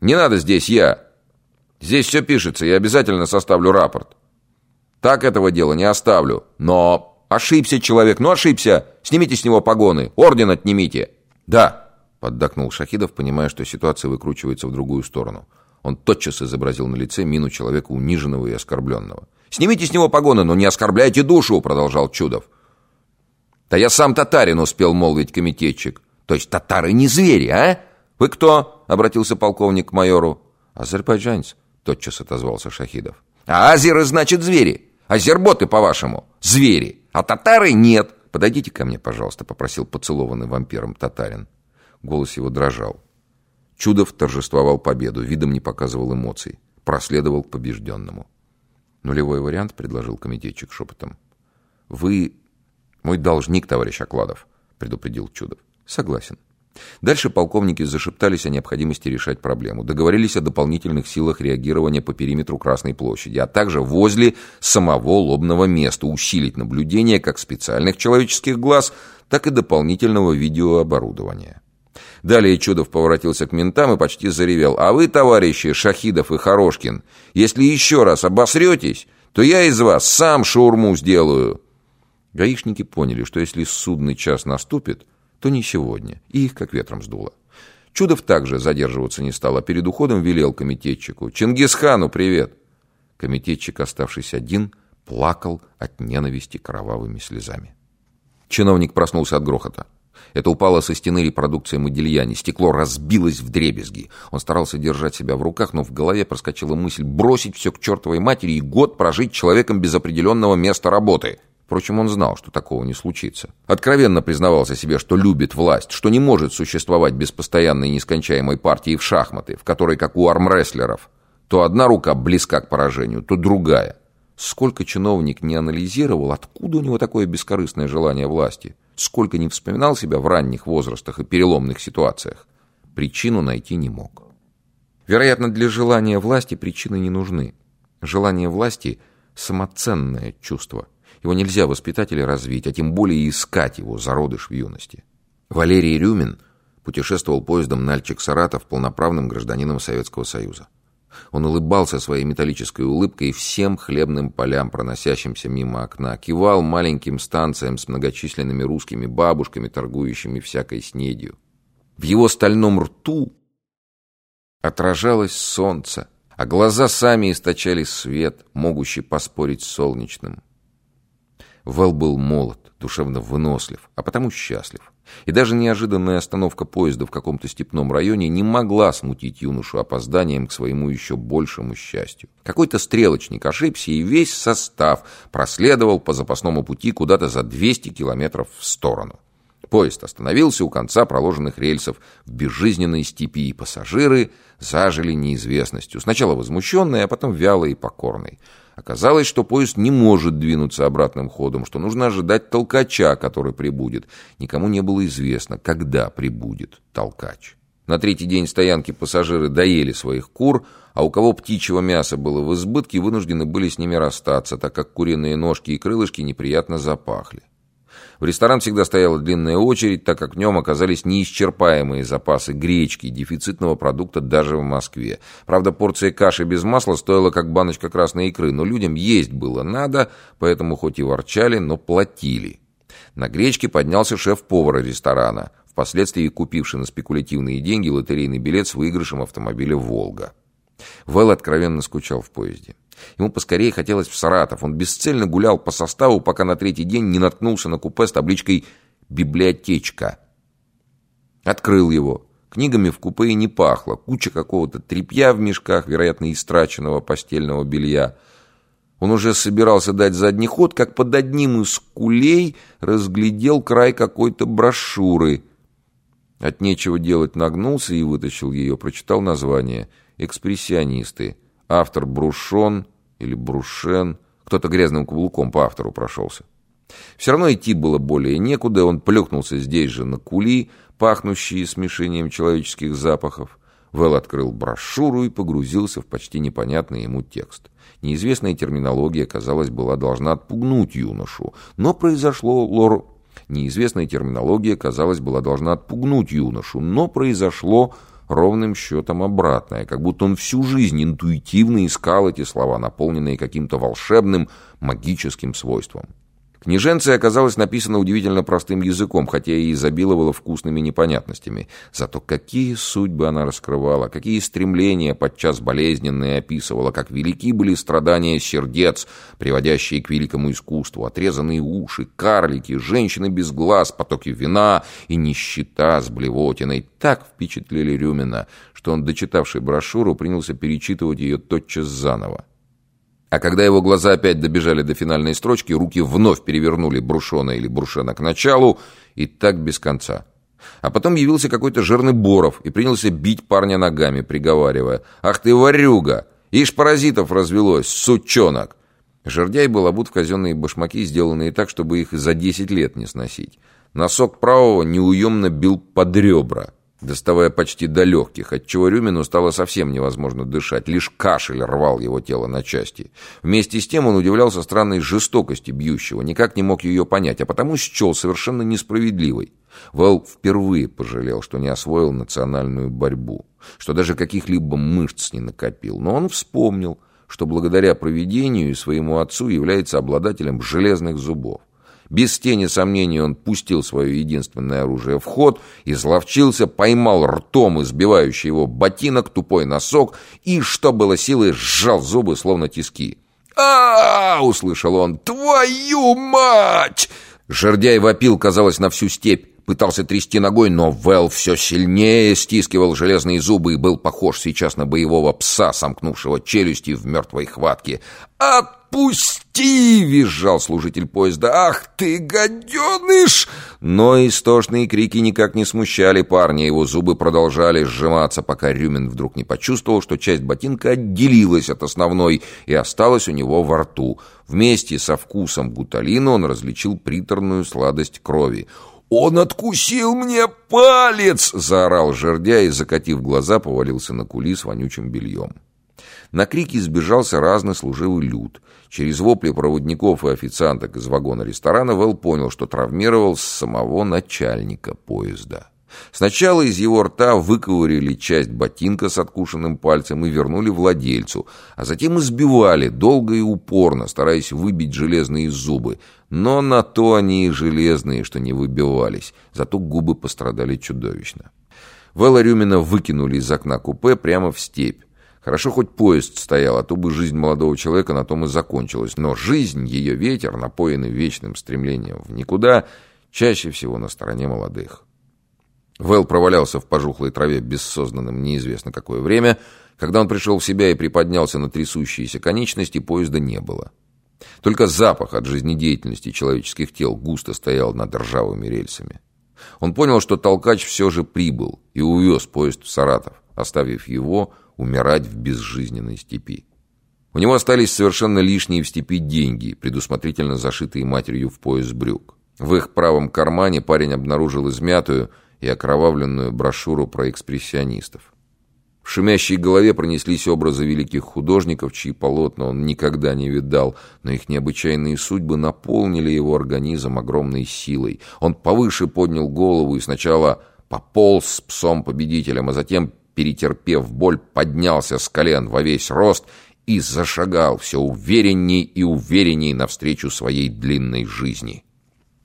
Не надо здесь я. Здесь все пишется, я обязательно составлю рапорт. Так этого дела не оставлю. Но ошибся человек, ну ошибся. Снимите с него погоны, орден отнимите. Да, поддакнул Шахидов, понимая, что ситуация выкручивается в другую сторону. Он тотчас изобразил на лице мину человека униженного и оскорбленного. «Снимите с него погоны, но не оскорбляйте душу!» — продолжал Чудов. «Да я сам татарин успел молвить комитетчик. То есть татары не звери, а? Вы кто?» — обратился полковник к майору. «Азербайджанец», — тотчас отозвался Шахидов. «А азеры, значит, звери. Азерботы, по-вашему, звери. А татары нет». «Подойдите ко мне, пожалуйста», — попросил поцелованный вампиром татарин. Голос его дрожал. Чудов торжествовал победу, видом не показывал эмоций. Проследовал к побежденному. «Нулевой вариант», — предложил комитетчик шепотом. «Вы мой должник, товарищ Окладов», — предупредил Чудов. «Согласен». Дальше полковники зашептались о необходимости решать проблему. Договорились о дополнительных силах реагирования по периметру Красной площади, а также возле самого лобного места усилить наблюдение как специальных человеческих глаз, так и дополнительного видеооборудования. Далее Чудов поворотился к ментам и почти заревел. «А вы, товарищи Шахидов и Хорошкин, если еще раз обосретесь, то я из вас сам шаурму сделаю!» Гаишники поняли, что если судный час наступит, то не сегодня, и их как ветром сдуло. Чудов также задерживаться не стал, а перед уходом велел комитетчику. «Чингисхану привет!» Комитетчик, оставшись один, плакал от ненависти кровавыми слезами. Чиновник проснулся от грохота. Это упало со стены репродукция Модильяни. Стекло разбилось в дребезги. Он старался держать себя в руках, но в голове проскочила мысль бросить все к чертовой матери и год прожить человеком без определенного места работы. Впрочем, он знал, что такого не случится. Откровенно признавался себе, что любит власть, что не может существовать без постоянной нескончаемой партии в шахматы, в которой, как у армрестлеров, то одна рука близка к поражению, то другая. Сколько чиновник не анализировал, откуда у него такое бескорыстное желание власти? Сколько не вспоминал себя в ранних возрастах и переломных ситуациях? Причину найти не мог. Вероятно, для желания власти причины не нужны. Желание власти – самоценное чувство – его нельзя воспитать или развить, а тем более искать его, зародыш в юности. Валерий Рюмин путешествовал поездом Нальчик-Саратов полноправным гражданином Советского Союза. Он улыбался своей металлической улыбкой всем хлебным полям, проносящимся мимо окна, кивал маленьким станциям с многочисленными русскими бабушками, торгующими всякой снедью. В его стальном рту отражалось солнце, а глаза сами источали свет, могущий поспорить с солнечным. Вэл был молод, душевно вынослив, а потому счастлив. И даже неожиданная остановка поезда в каком-то степном районе не могла смутить юношу опозданием к своему еще большему счастью. Какой-то стрелочник ошибся, и весь состав проследовал по запасному пути куда-то за 200 километров в сторону. Поезд остановился у конца проложенных рельсов в безжизненной степи, и пассажиры зажили неизвестностью. Сначала возмущенные, а потом вялые и покорные. Оказалось, что поезд не может двинуться обратным ходом, что нужно ожидать толкача, который прибудет. Никому не было известно, когда прибудет толкач. На третий день стоянки пассажиры доели своих кур, а у кого птичьего мяса было в избытке, вынуждены были с ними расстаться, так как куриные ножки и крылышки неприятно запахли. В ресторан всегда стояла длинная очередь, так как в нем оказались неисчерпаемые запасы гречки, дефицитного продукта даже в Москве. Правда, порция каши без масла стоила как баночка красной икры, но людям есть было надо, поэтому хоть и ворчали, но платили. На гречке поднялся шеф-повар ресторана, впоследствии купивший на спекулятивные деньги лотерейный билет с выигрышем автомобиля «Волга». Вэл откровенно скучал в поезде. Ему поскорее хотелось в Саратов. Он бесцельно гулял по составу, пока на третий день не наткнулся на купе с табличкой «Библиотечка». Открыл его. Книгами в купе и не пахло. Куча какого-то тряпья в мешках, вероятно, истраченного постельного белья. Он уже собирался дать задний ход, как под одним из кулей разглядел край какой-то брошюры. От нечего делать нагнулся и вытащил ее, прочитал название «Экспрессионисты». Автор Брушон или Брушен. Кто-то грязным каблуком по автору прошелся. Все равно идти было более некуда, он плюхнулся здесь же на кули, пахнущие смешением человеческих запахов. Вэл открыл брошюру и погрузился в почти непонятный ему текст. Неизвестная терминология, казалось, была должна отпугнуть юношу, но произошло лор... Неизвестная терминология, казалось, была должна отпугнуть юношу, но произошло ровным счетом обратное, как будто он всю жизнь интуитивно искал эти слова, наполненные каким-то волшебным магическим свойством. Книженция оказалась написана удивительно простым языком, хотя и изобиловала вкусными непонятностями. Зато какие судьбы она раскрывала, какие стремления подчас болезненные описывала, как велики были страдания сердец, приводящие к великому искусству, отрезанные уши, карлики, женщины без глаз, потоки вина и нищета с блевотиной. Так впечатлили Рюмина, что он, дочитавший брошюру, принялся перечитывать ее тотчас заново. А когда его глаза опять добежали до финальной строчки, руки вновь перевернули Брушона или Брушена к началу, и так без конца. А потом явился какой-то жирный Боров и принялся бить парня ногами, приговаривая «Ах ты, ворюга! Ишь паразитов развелось, сучонок!» Жердяй был обут в казенные башмаки, сделанные так, чтобы их за десять лет не сносить. Носок правого неуемно бил под ребра доставая почти до легких, отчего Рюмину стало совсем невозможно дышать, лишь кашель рвал его тело на части. Вместе с тем он удивлялся странной жестокости бьющего, никак не мог ее понять, а потому счел совершенно несправедливой. Вэл впервые пожалел, что не освоил национальную борьбу, что даже каких-либо мышц не накопил, но он вспомнил, что благодаря проведению и своему отцу является обладателем железных зубов. Без тени сомнений он пустил свое единственное оружие в ход, изловчился, поймал ртом избивающий его ботинок, тупой носок и, что было силы, сжал зубы, словно тиски. а, -а, -а услышал он. «Твою мать!» Жердяй вопил, казалось, на всю степь. Пытался трясти ногой, но Вэл все сильнее стискивал железные зубы и был похож сейчас на боевого пса, сомкнувшего челюсти в мертвой хватке. «Отпусти!» — визжал служитель поезда. «Ах ты, гаденыш!» Но истошные крики никак не смущали парня. Его зубы продолжали сжиматься, пока Рюмин вдруг не почувствовал, что часть ботинка отделилась от основной и осталась у него во рту. Вместе со вкусом гуталина он различил приторную сладость крови. «Он откусил мне палец!» — заорал жердя и, закатив глаза, повалился на кули с вонючим бельем. На крики сбежался разный служивый люд. Через вопли проводников и официанток из вагона ресторана Вэл понял, что травмировал самого начальника поезда. Сначала из его рта выковырили часть ботинка с откушенным пальцем и вернули владельцу, а затем избивали долго и упорно, стараясь выбить железные зубы. Но на то они и железные, что не выбивались, зато губы пострадали чудовищно. Вэлла Рюмина выкинули из окна купе прямо в степь. Хорошо, хоть поезд стоял, а то бы жизнь молодого человека на том и закончилась. Но жизнь, ее ветер, напоенный вечным стремлением в никуда, чаще всего на стороне молодых. Вэл провалялся в пожухлой траве бессознанным неизвестно какое время. Когда он пришел в себя и приподнялся на трясущиеся конечности, поезда не было. Только запах от жизнедеятельности человеческих тел густо стоял над ржавыми рельсами. Он понял, что толкач все же прибыл и увез поезд в Саратов, оставив его умирать в безжизненной степи. У него остались совершенно лишние в степи деньги, предусмотрительно зашитые матерью в пояс брюк. В их правом кармане парень обнаружил измятую, и окровавленную брошюру про экспрессионистов. В шумящей голове пронеслись образы великих художников, чьи полотна он никогда не видал, но их необычайные судьбы наполнили его организм огромной силой. Он повыше поднял голову и сначала пополз с псом-победителем, а затем, перетерпев боль, поднялся с колен во весь рост и зашагал все уверенней и уверенней навстречу своей длинной жизни.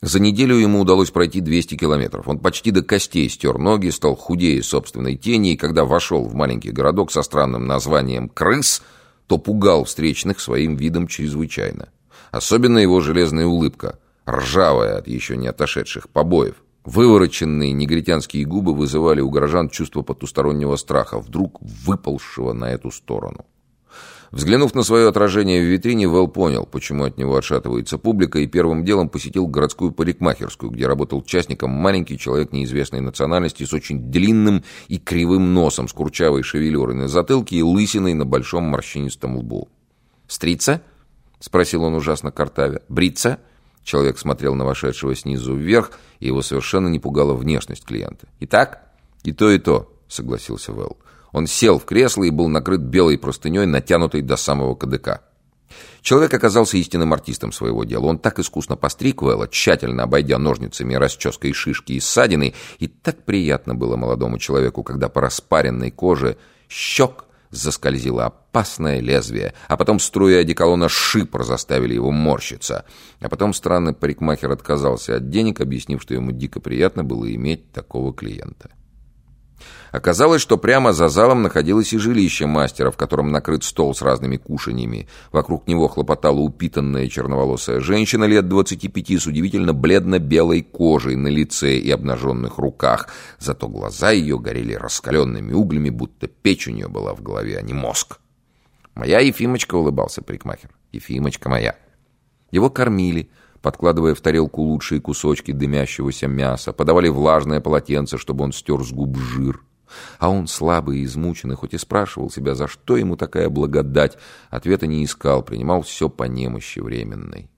За неделю ему удалось пройти 200 километров. Он почти до костей стер ноги, стал худее собственной тени, и когда вошел в маленький городок со странным названием «Крыс», то пугал встречных своим видом чрезвычайно. Особенно его железная улыбка, ржавая от еще не отошедших побоев. Вывороченные негритянские губы вызывали у горожан чувство потустороннего страха, вдруг выползшего на эту сторону. Взглянув на свое отражение в витрине, Вэл понял, почему от него отшатывается публика, и первым делом посетил городскую парикмахерскую, где работал частником маленький человек неизвестной национальности с очень длинным и кривым носом, с курчавой шевелюрой на затылке и лысиной на большом морщинистом лбу. «Стрица?» — спросил он ужасно картавя. «Бриться?» Человек смотрел на вошедшего снизу вверх, и его совершенно не пугала внешность клиента. «Итак?» «И то, и то», — согласился Вэл. Он сел в кресло и был накрыт белой простыней, натянутой до самого кадыка. Человек оказался истинным артистом своего дела. Он так искусно постриг Вэлла, тщательно обойдя ножницами расческой шишки и ссадины, и так приятно было молодому человеку, когда по распаренной коже щек заскользило опасное лезвие, а потом струи одеколона шипр заставили его морщиться. А потом странный парикмахер отказался от денег, объяснив, что ему дико приятно было иметь такого клиента. Оказалось, что прямо за залом находилось и жилище мастера, в котором накрыт стол с разными кушаньями. Вокруг него хлопотала упитанная черноволосая женщина лет 25 с удивительно бледно-белой кожей на лице и обнаженных руках. Зато глаза ее горели раскаленными углями, будто печь у нее была в голове, а не мозг. «Моя Ефимочка», — улыбался парикмахер. «Ефимочка моя». Его кормили, подкладывая в тарелку лучшие кусочки дымящегося мяса, подавали влажное полотенце, чтобы он стер с губ жир. А он слабый и измученный, хоть и спрашивал себя, за что ему такая благодать, ответа не искал, принимал все по немощи временной.